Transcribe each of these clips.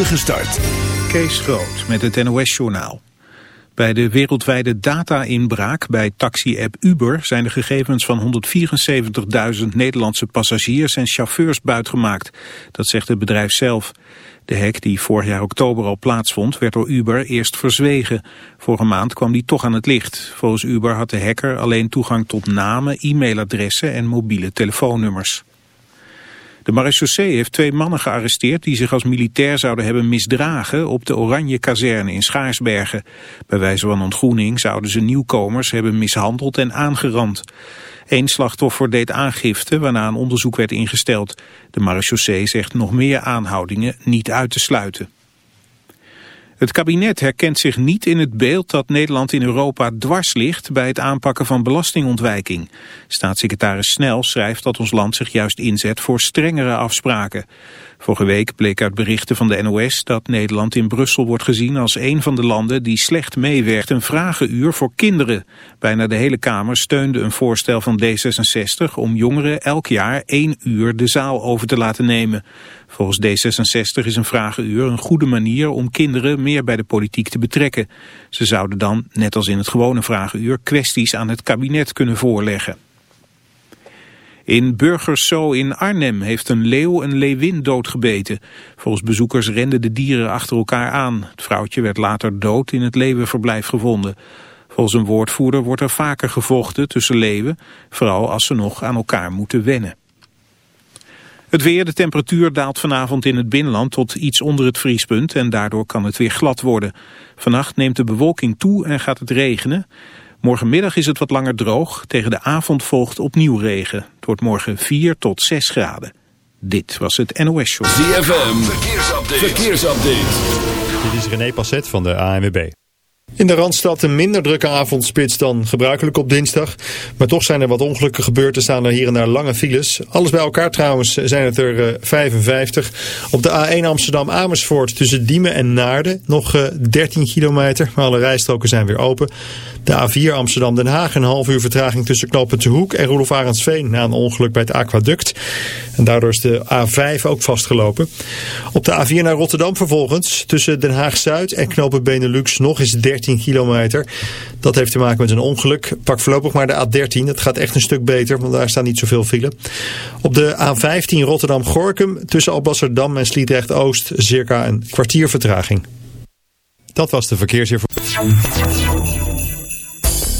spoedige start. Kees Groot met het NOS-journaal. Bij de wereldwijde data-inbraak bij taxi-app Uber zijn de gegevens van 174.000 Nederlandse passagiers en chauffeurs buitgemaakt. Dat zegt het bedrijf zelf. De hack die vorig jaar oktober al plaatsvond werd door Uber eerst verzwegen. Vorige maand kwam die toch aan het licht. Volgens Uber had de hacker alleen toegang tot namen, e-mailadressen en mobiele telefoonnummers. De marechaussee heeft twee mannen gearresteerd die zich als militair zouden hebben misdragen op de Oranje kazerne in Schaarsbergen. Bij wijze van ontgroening zouden ze nieuwkomers hebben mishandeld en aangerand. Eén slachtoffer deed aangifte waarna een onderzoek werd ingesteld. De marechaussee zegt nog meer aanhoudingen niet uit te sluiten. Het kabinet herkent zich niet in het beeld dat Nederland in Europa dwars ligt bij het aanpakken van belastingontwijking. Staatssecretaris Snel schrijft dat ons land zich juist inzet voor strengere afspraken. Vorige week bleek uit berichten van de NOS dat Nederland in Brussel wordt gezien als een van de landen die slecht meewerkt. Een vragenuur voor kinderen. Bijna de hele Kamer steunde een voorstel van D66 om jongeren elk jaar één uur de zaal over te laten nemen. Volgens D66 is een vragenuur een goede manier om kinderen meer bij de politiek te betrekken. Ze zouden dan, net als in het gewone vragenuur, kwesties aan het kabinet kunnen voorleggen. In Burgerso in Arnhem heeft een leeuw een leeuwin doodgebeten. Volgens bezoekers renden de dieren achter elkaar aan. Het vrouwtje werd later dood in het leeuwenverblijf gevonden. Volgens een woordvoerder wordt er vaker gevochten tussen leeuwen, vooral als ze nog aan elkaar moeten wennen. Het weer, de temperatuur daalt vanavond in het binnenland tot iets onder het vriespunt en daardoor kan het weer glad worden. Vannacht neemt de bewolking toe en gaat het regenen. Morgenmiddag is het wat langer droog. Tegen de avond volgt opnieuw regen. Het wordt morgen 4 tot 6 graden. Dit was het NOS Show. ZFM, verkeersupdate. verkeersupdate. Dit is René Passet van de ANWB. In de Randstad een minder drukke avondspits dan gebruikelijk op dinsdag. Maar toch zijn er wat ongelukken gebeurd. Er staan er hier en daar lange files. Alles bij elkaar trouwens zijn het er 55. Eh, op de A1 Amsterdam-Amersfoort tussen Diemen en Naarden nog 13 eh, kilometer. Maar alle rijstroken zijn weer open. De A4 Amsterdam-Den Haag een half uur vertraging tussen Knooppunt Hoek en Roelof Arendsveen na een ongeluk bij het aquaduct. En daardoor is de A5 ook vastgelopen. Op de A4 naar Rotterdam vervolgens tussen Den Haag-Zuid en Knooppunt Benelux nog eens 13 kilometer. Dat heeft te maken met een ongeluk. Pak voorlopig maar de A13. Dat gaat echt een stuk beter, want daar staan niet zoveel file. Op de A15 Rotterdam-Gorkum tussen Alblasserdam en Sliedrecht-Oost circa een kwartier vertraging. Dat was de verkeersinformatie.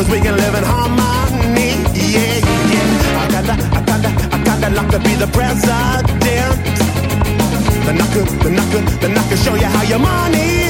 cause we can live in harmony. Yeah, yeah. I kinda, I kinda, I kinda luck to be the president. Then I could, then I could, then I could show you how your money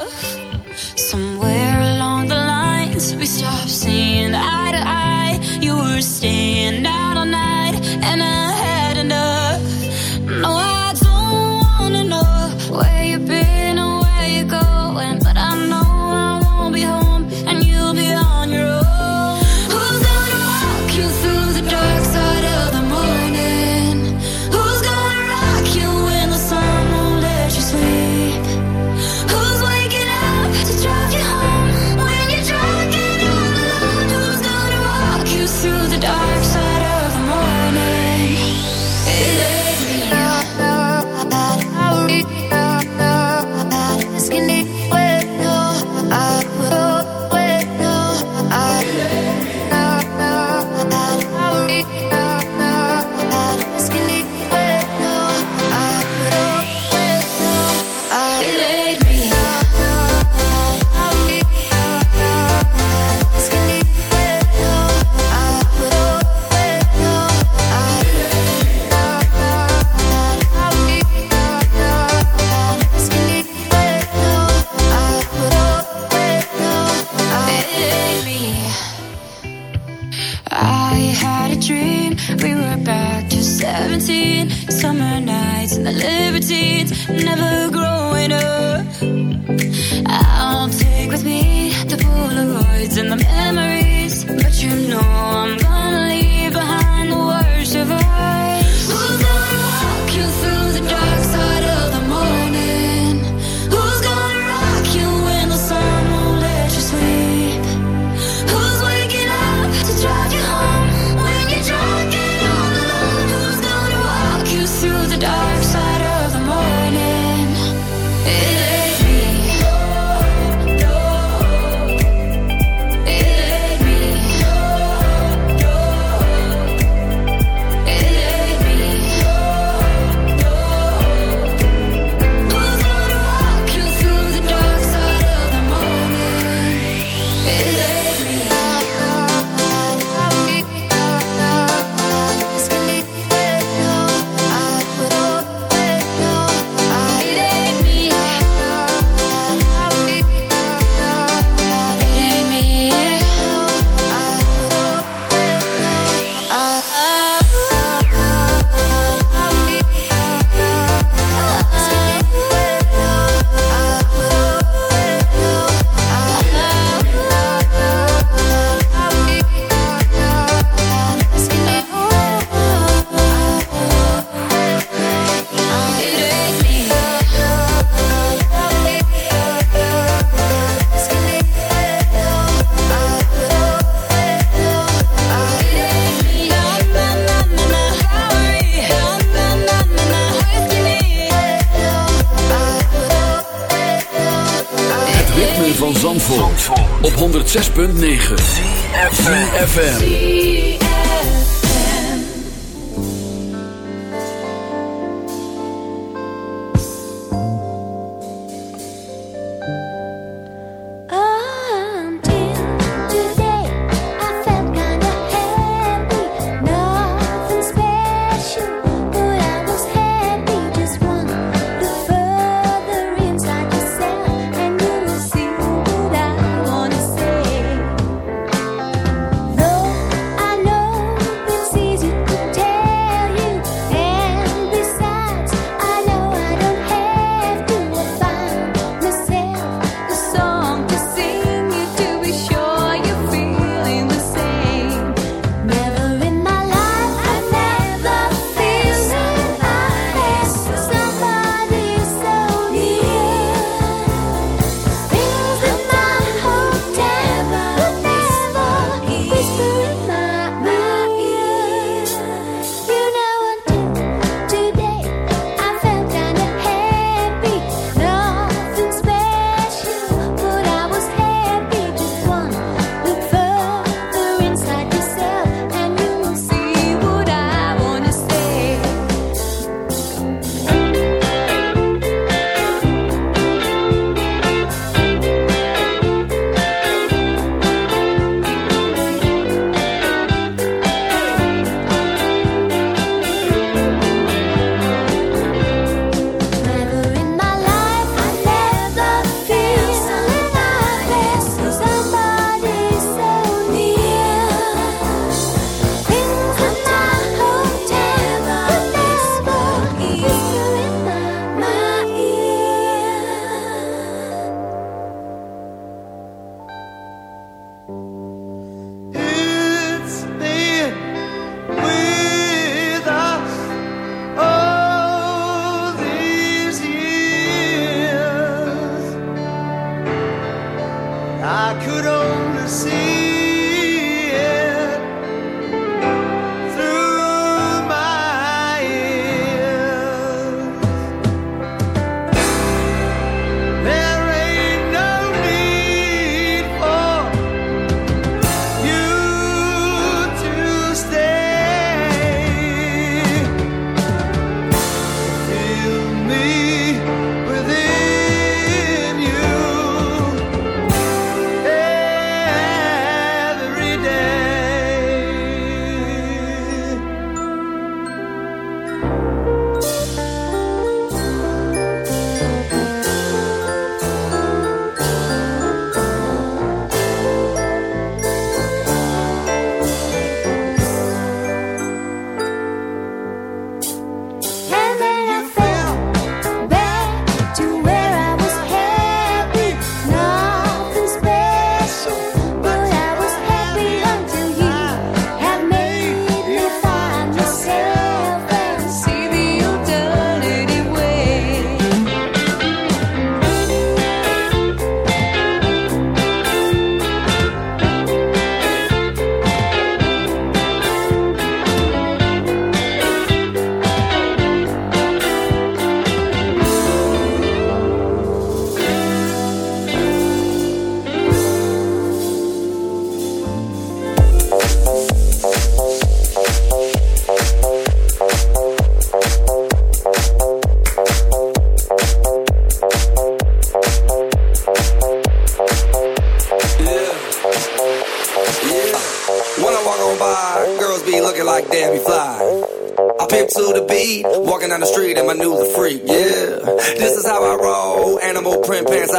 words and the memories, but you know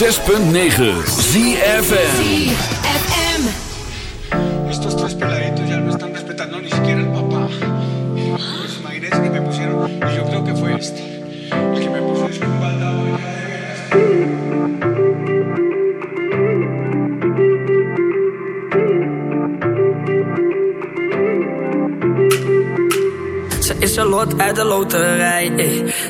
ZFM. Estos tres peladitos ya no están respetando ni siquiera al papá. Pues imagínense que me pusieron, y yo creo que fue este, el que me puso es un baldado ya de veras. Ze is een lot uit de loterij. eh.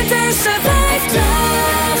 survived love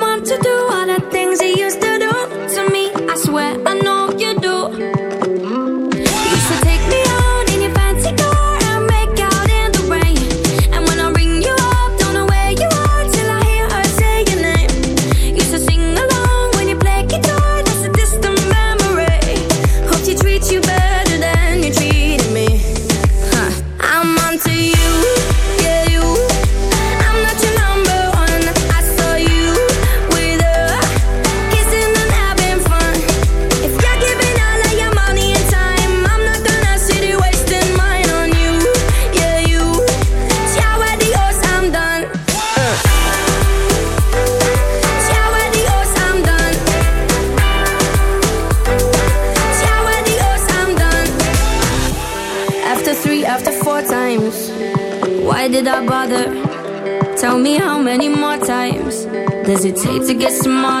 My.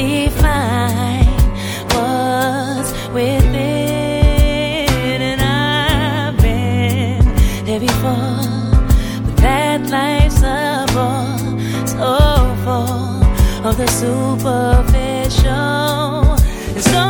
define what's within. And I've been there before, but that life's a so full of the superficial. And so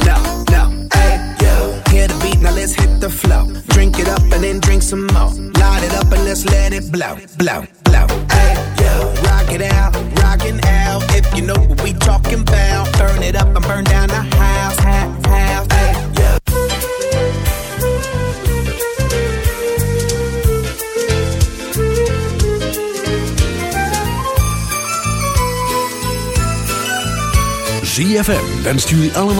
Let's hit the flow. Drink it up and then drink some more. Light it up and let's let it blow, blow, blow. Hey, yo. Rock it out, rockin' out. If you know what we talking about, burn it up and burn down the house, house, house. Hey. ZFM wenst jullie allemaal...